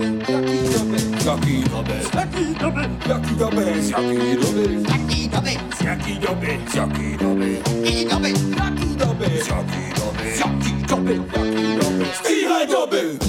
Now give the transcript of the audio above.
Jackie doby, Jackie doby, Jackie doby, Jackie doby, Jackie doby, Jackie doby, Jackie doby, Jackie doby, Jackie doby, Jackie doby, Jackie doby, Jackie doby, Jackie doby.